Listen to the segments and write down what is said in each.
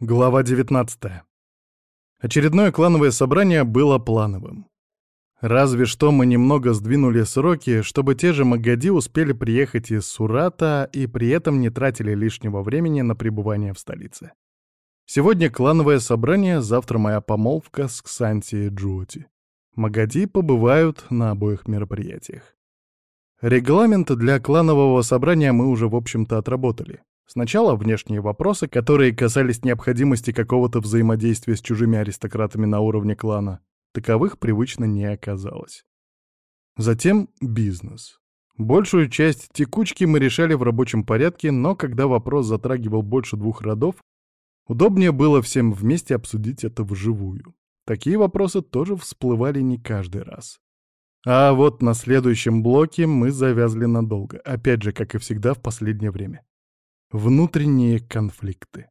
Глава 19. Очередное клановое собрание было плановым. Разве что мы немного сдвинули сроки, чтобы те же Магади успели приехать из Сурата и при этом не тратили лишнего времени на пребывание в столице. Сегодня клановое собрание, завтра моя помолвка с Ксанти и Джоти. Магади побывают на обоих мероприятиях. Регламент для кланового собрания мы уже, в общем-то, отработали. Сначала внешние вопросы, которые касались необходимости какого-то взаимодействия с чужими аристократами на уровне клана. Таковых привычно не оказалось. Затем бизнес. Большую часть текучки мы решали в рабочем порядке, но когда вопрос затрагивал больше двух родов, удобнее было всем вместе обсудить это вживую. Такие вопросы тоже всплывали не каждый раз. А вот на следующем блоке мы завязли надолго, опять же, как и всегда в последнее время. Внутренние конфликты.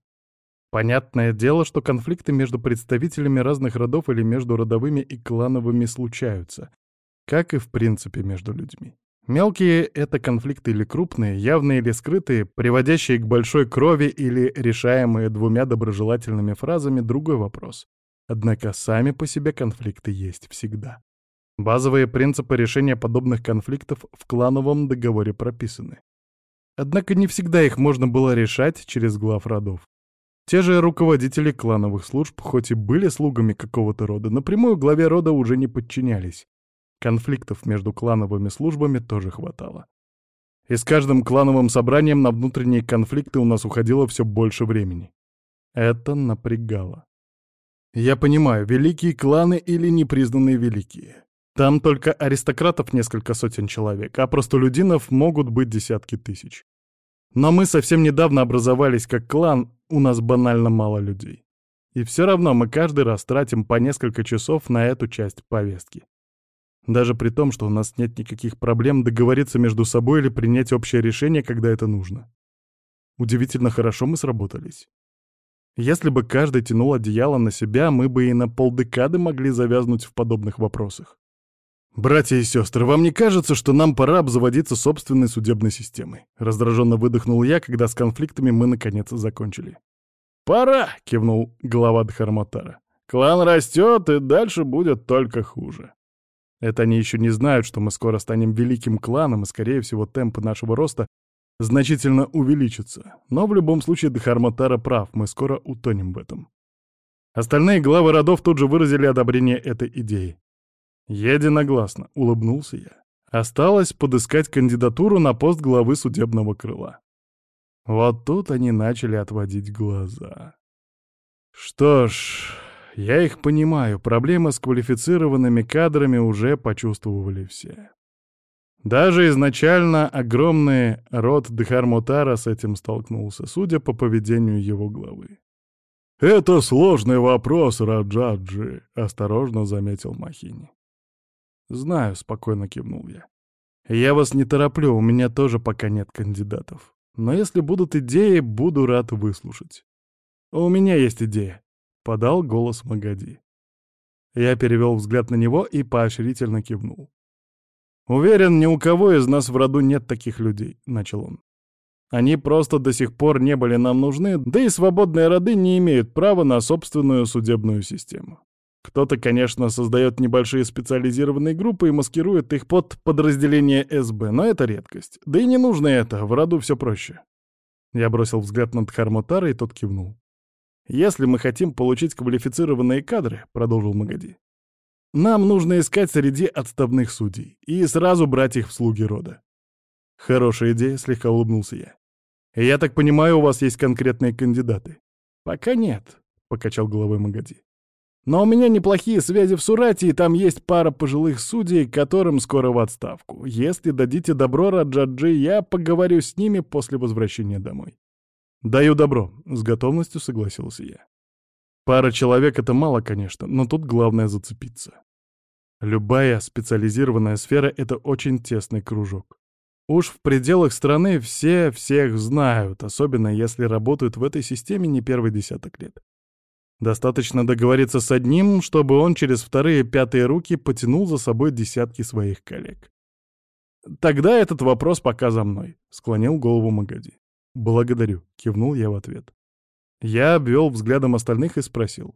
Понятное дело, что конфликты между представителями разных родов или между родовыми и клановыми случаются, как и в принципе между людьми. Мелкие — это конфликты или крупные, явные или скрытые, приводящие к большой крови или решаемые двумя доброжелательными фразами — другой вопрос. Однако сами по себе конфликты есть всегда. Базовые принципы решения подобных конфликтов в клановом договоре прописаны. Однако не всегда их можно было решать через глав родов. Те же руководители клановых служб, хоть и были слугами какого-то рода, напрямую главе рода уже не подчинялись. Конфликтов между клановыми службами тоже хватало. И с каждым клановым собранием на внутренние конфликты у нас уходило все больше времени. Это напрягало. Я понимаю, великие кланы или непризнанные великие. Там только аристократов несколько сотен человек, а простолюдинов могут быть десятки тысяч. Но мы совсем недавно образовались как клан, у нас банально мало людей. И все равно мы каждый раз тратим по несколько часов на эту часть повестки. Даже при том, что у нас нет никаких проблем договориться между собой или принять общее решение, когда это нужно. Удивительно хорошо мы сработались. Если бы каждый тянул одеяло на себя, мы бы и на полдекады могли завязнуть в подобных вопросах. «Братья и сестры, вам не кажется, что нам пора обзаводиться собственной судебной системой?» Раздраженно выдохнул я, когда с конфликтами мы наконец закончили. «Пора!» — кивнул глава Дхарматара. «Клан растет, и дальше будет только хуже». Это они еще не знают, что мы скоро станем великим кланом, и, скорее всего, темпы нашего роста значительно увеличатся. Но в любом случае Дхарматара прав, мы скоро утонем в этом. Остальные главы родов тут же выразили одобрение этой идеи. Единогласно, улыбнулся я. Осталось подыскать кандидатуру на пост главы судебного крыла. Вот тут они начали отводить глаза. Что ж, я их понимаю, проблемы с квалифицированными кадрами уже почувствовали все. Даже изначально огромный род Дхармутара с этим столкнулся, судя по поведению его главы. «Это сложный вопрос, Раджаджи», — осторожно заметил Махини. «Знаю», — спокойно кивнул я. «Я вас не тороплю, у меня тоже пока нет кандидатов. Но если будут идеи, буду рад выслушать». «У меня есть идея», — подал голос Магади. Я перевел взгляд на него и поощрительно кивнул. «Уверен, ни у кого из нас в роду нет таких людей», — начал он. «Они просто до сих пор не были нам нужны, да и свободные роды не имеют права на собственную судебную систему. Кто-то, конечно, создает небольшие специализированные группы и маскирует их под подразделение СБ, но это редкость. Да и не нужно это, в роду все проще. Я бросил взгляд на Дхармутара, и тот кивнул. «Если мы хотим получить квалифицированные кадры», — продолжил Магади, «нам нужно искать среди отставных судей и сразу брать их в слуги рода». «Хорошая идея», — слегка улыбнулся я. «Я так понимаю, у вас есть конкретные кандидаты?» «Пока нет», — покачал головой Магади. Но у меня неплохие связи в Сурате, и там есть пара пожилых судей, которым скоро в отставку. Если дадите добро, Раджаджи, я поговорю с ними после возвращения домой. Даю добро, с готовностью согласился я. Пара человек — это мало, конечно, но тут главное зацепиться. Любая специализированная сфера — это очень тесный кружок. Уж в пределах страны все всех знают, особенно если работают в этой системе не первый десяток лет. Достаточно договориться с одним, чтобы он через вторые пятые руки потянул за собой десятки своих коллег. «Тогда этот вопрос пока за мной», — склонил голову Магади. «Благодарю», — кивнул я в ответ. Я обвел взглядом остальных и спросил.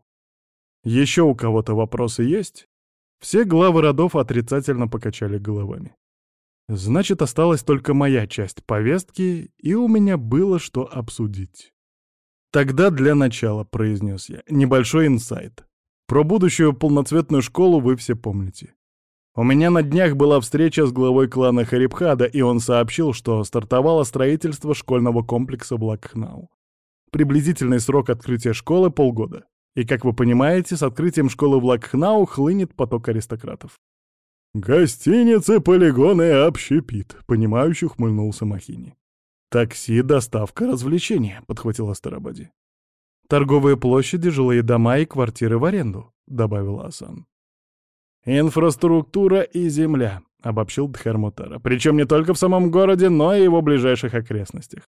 «Еще у кого-то вопросы есть?» Все главы родов отрицательно покачали головами. Значит, осталась только моя часть повестки, и у меня было что обсудить. «Тогда для начала», — произнес я, — «небольшой инсайт. Про будущую полноцветную школу вы все помните. У меня на днях была встреча с главой клана Харибхада, и он сообщил, что стартовало строительство школьного комплекса Блэкхнау. Приблизительный срок открытия школы — полгода. И, как вы понимаете, с открытием школы в Лакхнау хлынет поток аристократов. «Гостиницы, полигоны и общепит», — понимающе ухмыльнулся Махини. «Такси, доставка, развлечения», — подхватил Астарабади. «Торговые площади, жилые дома и квартиры в аренду», — добавил Асан. «Инфраструктура и земля», — обобщил Дхармутара. «Причем не только в самом городе, но и его ближайших окрестностях.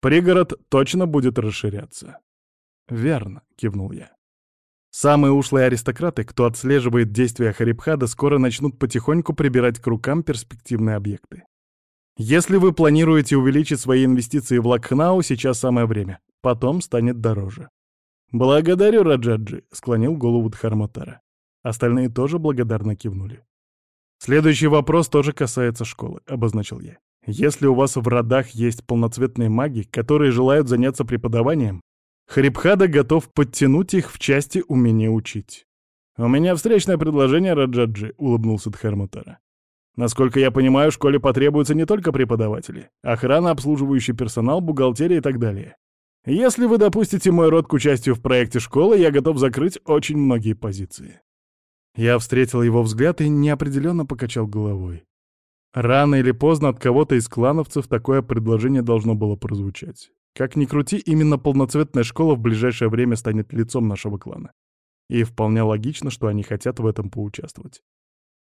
Пригород точно будет расширяться». «Верно», — кивнул я. Самые ушлые аристократы, кто отслеживает действия Харибхада, скоро начнут потихоньку прибирать к рукам перспективные объекты. Если вы планируете увеличить свои инвестиции в Лакхнау, сейчас самое время. Потом станет дороже. «Благодарю, Раджаджи», — склонил голову Дхарматара. Остальные тоже благодарно кивнули. «Следующий вопрос тоже касается школы», — обозначил я. «Если у вас в родах есть полноцветные маги, которые желают заняться преподаванием, Харибхада готов подтянуть их в части умения учить. «У меня встречное предложение, Раджаджи», — улыбнулся Дхарматара. «Насколько я понимаю, в школе потребуются не только преподаватели, охрана, обслуживающий персонал, бухгалтерия и так далее. Если вы допустите мой род к участию в проекте школы, я готов закрыть очень многие позиции». Я встретил его взгляд и неопределенно покачал головой. Рано или поздно от кого-то из клановцев такое предложение должно было прозвучать. Как ни крути, именно полноцветная школа в ближайшее время станет лицом нашего клана. И вполне логично, что они хотят в этом поучаствовать.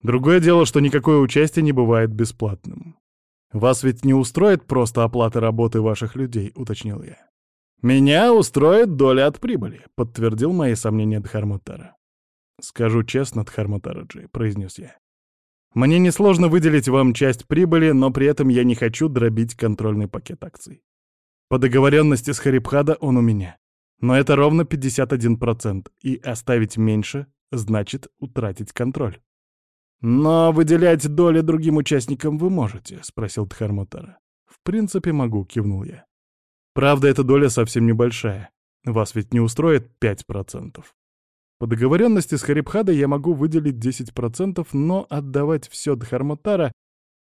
Другое дело, что никакое участие не бывает бесплатным. «Вас ведь не устроит просто оплата работы ваших людей», — уточнил я. «Меня устроит доля от прибыли», — подтвердил мои сомнения Дхармутара. «Скажу честно, Дхармутараджи», — произнес я. «Мне несложно выделить вам часть прибыли, но при этом я не хочу дробить контрольный пакет акций. По договоренности с Харибхада он у меня. Но это ровно 51%, и оставить меньше значит утратить контроль. «Но выделять доли другим участникам вы можете?» — спросил Дхармутара. «В принципе, могу», — кивнул я. «Правда, эта доля совсем небольшая. Вас ведь не устроит 5%. По договоренности с Харибхадой я могу выделить 10%, но отдавать все Дхармутара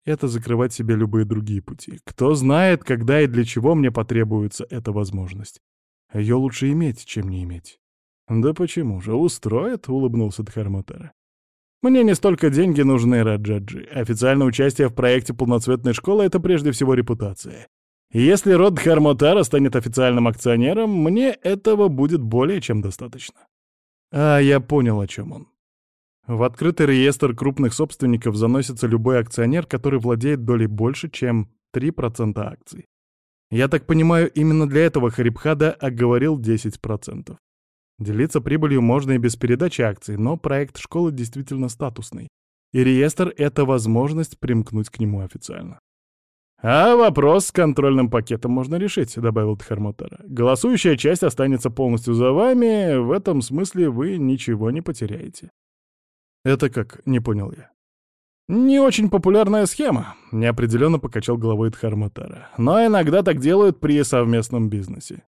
это закрывать себе любые другие пути. Кто знает, когда и для чего мне потребуется эта возможность. Ее лучше иметь, чем не иметь. «Да почему же, устроит?» — улыбнулся Дхарматара. «Мне не столько деньги нужны, Раджаджи. Официальное участие в проекте полноцветной школы — это прежде всего репутация. Если род Дхармотара станет официальным акционером, мне этого будет более чем достаточно». А я понял, о чем он. В открытый реестр крупных собственников заносится любой акционер, который владеет долей больше, чем 3% акций. Я так понимаю, именно для этого Харибхада оговорил 10%. Делиться прибылью можно и без передачи акций, но проект школы действительно статусный, и реестр — это возможность примкнуть к нему официально. «А вопрос с контрольным пакетом можно решить», — добавил Тхармотара. «Голосующая часть останется полностью за вами, в этом смысле вы ничего не потеряете». «Это как?» — не понял я. «Не очень популярная схема», — неопределенно покачал головой Дхарматара. «Но иногда так делают при совместном бизнесе.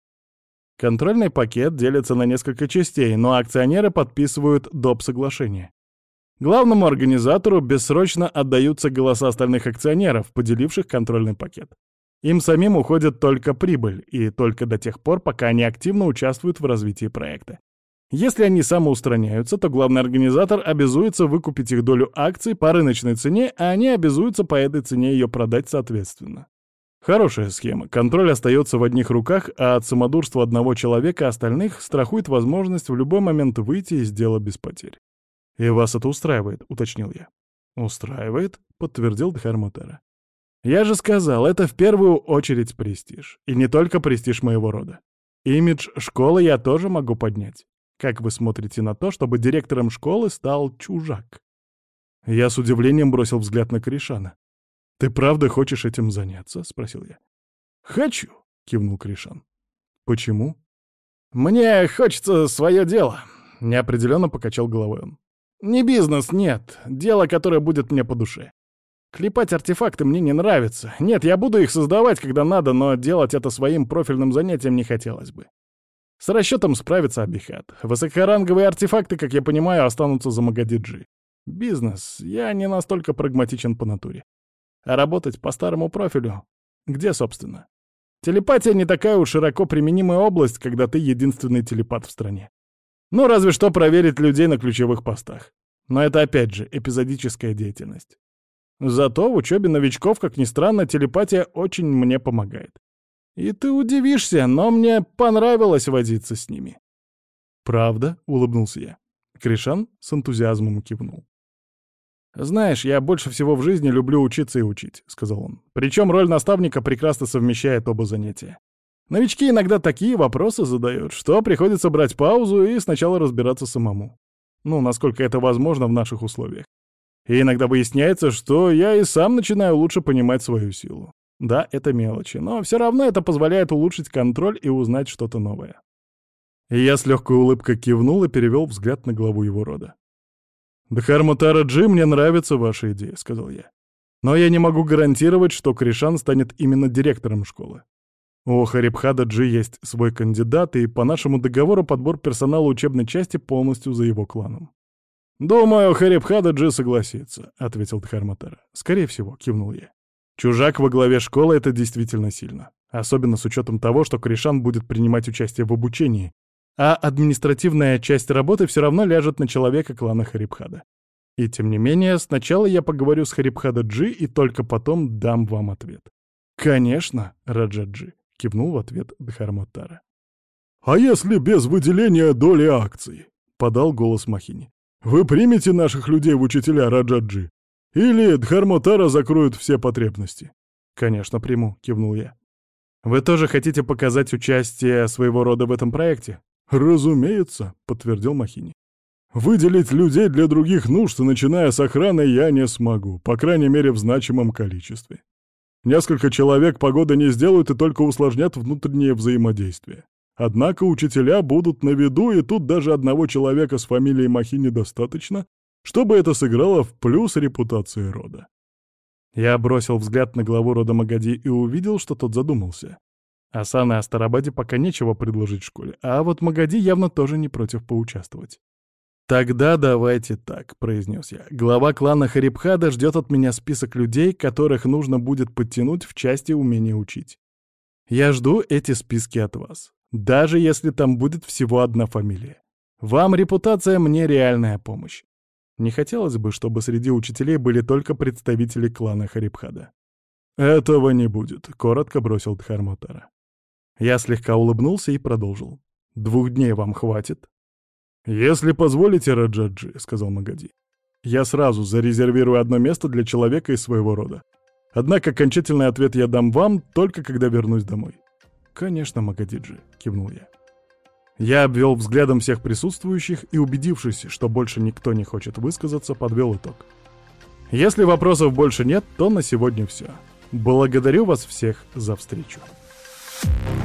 Контрольный пакет делится на несколько частей, но акционеры подписывают доп. соглашение. Главному организатору бессрочно отдаются голоса остальных акционеров, поделивших контрольный пакет. Им самим уходит только прибыль, и только до тех пор, пока они активно участвуют в развитии проекта. Если они самоустраняются, то главный организатор обязуется выкупить их долю акций по рыночной цене, а они обязуются по этой цене ее продать соответственно. Хорошая схема. Контроль остается в одних руках, а от самодурства одного человека остальных страхует возможность в любой момент выйти из дела без потерь. «И вас это устраивает», — уточнил я. «Устраивает», — подтвердил Дхармутера. «Я же сказал, это в первую очередь престиж. И не только престиж моего рода. Имидж школы я тоже могу поднять. Как вы смотрите на то, чтобы директором школы стал чужак? Я с удивлением бросил взгляд на Кришана. «Ты правда хочешь этим заняться?» — спросил я. «Хочу», — кивнул Кришан. «Почему?» «Мне хочется свое дело», — неопределенно покачал головой он. «Не бизнес, нет. Дело, которое будет мне по душе. Клепать артефакты мне не нравится. Нет, я буду их создавать, когда надо, но делать это своим профильным занятием не хотелось бы. С расчетом справится Абихат. Высокоранговые артефакты, как я понимаю, останутся за Магадиджи. Бизнес. Я не настолько прагматичен по натуре. А работать по старому профилю? Где, собственно? Телепатия не такая уж широко применимая область, когда ты единственный телепат в стране. Ну, разве что проверить людей на ключевых постах. Но это, опять же, эпизодическая деятельность. Зато в учебе новичков, как ни странно, телепатия очень мне помогает. И ты удивишься, но мне понравилось водиться с ними. «Правда?» — улыбнулся я. Кришан с энтузиазмом кивнул. «Знаешь, я больше всего в жизни люблю учиться и учить», — сказал он. «Причем роль наставника прекрасно совмещает оба занятия. Новички иногда такие вопросы задают, что приходится брать паузу и сначала разбираться самому. Ну, насколько это возможно в наших условиях. И иногда выясняется, что я и сам начинаю лучше понимать свою силу. Да, это мелочи, но все равно это позволяет улучшить контроль и узнать что-то новое. Я с легкой улыбкой кивнул и перевел взгляд на главу его рода. «Дхармутара Джи, мне нравится ваша идея», — сказал я. «Но я не могу гарантировать, что Кришан станет именно директором школы. У Харибхада Джи есть свой кандидат, и по нашему договору подбор персонала учебной части полностью за его кланом. «Думаю, Харибхададжи согласится», — ответил Дхарматара. «Скорее всего», — кивнул я. «Чужак во главе школы — это действительно сильно. Особенно с учетом того, что Кришан будет принимать участие в обучении, а административная часть работы все равно ляжет на человека клана Харибхада. И тем не менее, сначала я поговорю с Харибхададжи и только потом дам вам ответ». «Конечно, Раджаджи», — кивнул в ответ Дхарматара. «А если без выделения доли акций?» — подал голос Махини. Вы примете наших людей в учителя Раджаджи? Или Дхармотара закроют все потребности?» «Конечно, приму», — кивнул я. «Вы тоже хотите показать участие своего рода в этом проекте?» «Разумеется», — подтвердил Махини. «Выделить людей для других нужд, начиная с охраны, я не смогу, по крайней мере, в значимом количестве. Несколько человек погода не сделают и только усложнят внутреннее взаимодействие. Однако учителя будут на виду, и тут даже одного человека с фамилией Махи недостаточно, чтобы это сыграло в плюс репутации рода. Я бросил взгляд на главу рода Магади и увидел, что тот задумался. Асан и Астарабаде пока нечего предложить школе, а вот Магади явно тоже не против поучаствовать. «Тогда давайте так», — произнес я. «Глава клана Харибхада ждет от меня список людей, которых нужно будет подтянуть в части умения учить. Я жду эти списки от вас. Даже если там будет всего одна фамилия. Вам репутация, мне реальная помощь. Не хотелось бы, чтобы среди учителей были только представители клана Харибхада. «Этого не будет», — коротко бросил Дхармотара. Я слегка улыбнулся и продолжил. «Двух дней вам хватит?» «Если позволите, Раджаджи», — сказал Магади, — «я сразу зарезервирую одно место для человека из своего рода. Однако окончательный ответ я дам вам только когда вернусь домой. «Конечно, Магадиджи», — кивнул я. Я обвел взглядом всех присутствующих и, убедившись, что больше никто не хочет высказаться, подвел итог. Если вопросов больше нет, то на сегодня все. Благодарю вас всех за встречу. Thank you